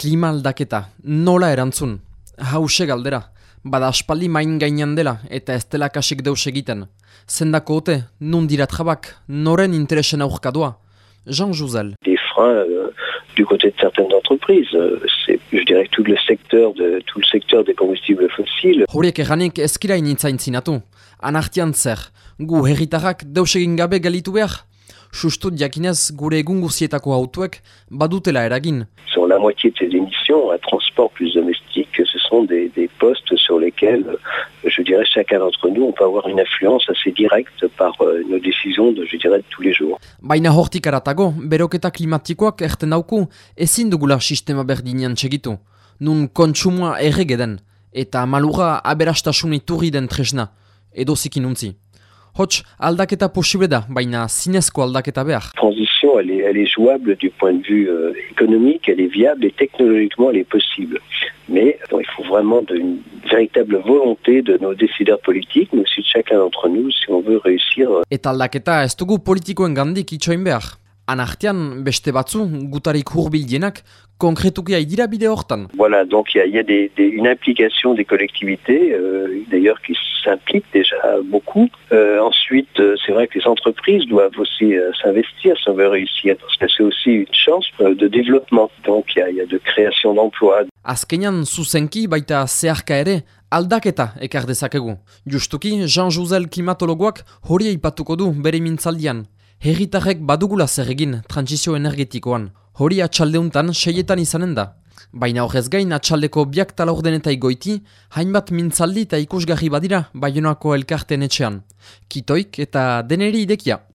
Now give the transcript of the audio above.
Klima aldaketa, nola erantzun? Hause galdera, bada aspaldi main gainean dela eta ez dela kasik deus egiten. Zendako ote, nun dirat jabak, noren interesen aurkadoa? Jean Jouzel. Des freins euh, du côté de certaines entreprises. Euh, C'est, je dirais, tout le secteur de tout le secteur des combustibles fossiles. Horiek erranik ezkira initzain zinatu. Anartian zer, gu herritarrak deus egin gabe galitu behar? Sustut jakinez gure egun guzietako autuek badutela eragin. Sur la moitié de ces émissions, un transport plus domestique, ce sont des, des postes sur lesquels, je dirais, chacun d'entre nous, on peut avoir une influence assez directe par euh, nos décisions, de, je dirais, de tous les jours. Baina hortik aratago, beroketa klimatikoak erten dauku, ezin dugula sistema berdinean txegitu. Nun kontsumoa erregeden, eta malura aberastasun iturri den tresna, edo zikin untzi. Hots, aldaketa posible da, baina zinezko aldaketa behar. transition, elle est, elle est jouable du point de vue euh, économique, elle est viable et technologiquement elle est possible. Mais bon, il faut vraiment de- une véritable volonté de nos décideurs politiques, mais aussi de chacun d'entre nous, si on veut réussir euh, Eta aldaketa ez dugu politikoen gandik itxoin behar. Anartean, beste batzu, gutarik hurbilienak, konkretuki dira bide hortan. Voilà, donc il y a, y a des, des- une implication des collectivités, euh, d'ailleurs qui s'impliquent déjà beaucoup. Euh, ensuite, euh, c'est vrai que les entreprises doivent aussi euh, s'investir si on veut réussir, parce que c'est aussi une chance euh, de développement. Donc il y y a de création d'emplois. Azkenean zuzenki baita zeharka ere aldaketa ekar dezakegu. Justuki, Jean Jouzel klimatologoak hori aipatuko du bere mintzaldian. Herritarrek badugula zer egin transizio energetikoan. Hori atxaldeuntan seietan izanen da. Baina horrez gain atxaldeko biak talaurdenetai goiti, hainbat mintzaldi eta ikusgarri badira Baionako elkarten etxean. Kitoik eta deneri idekia.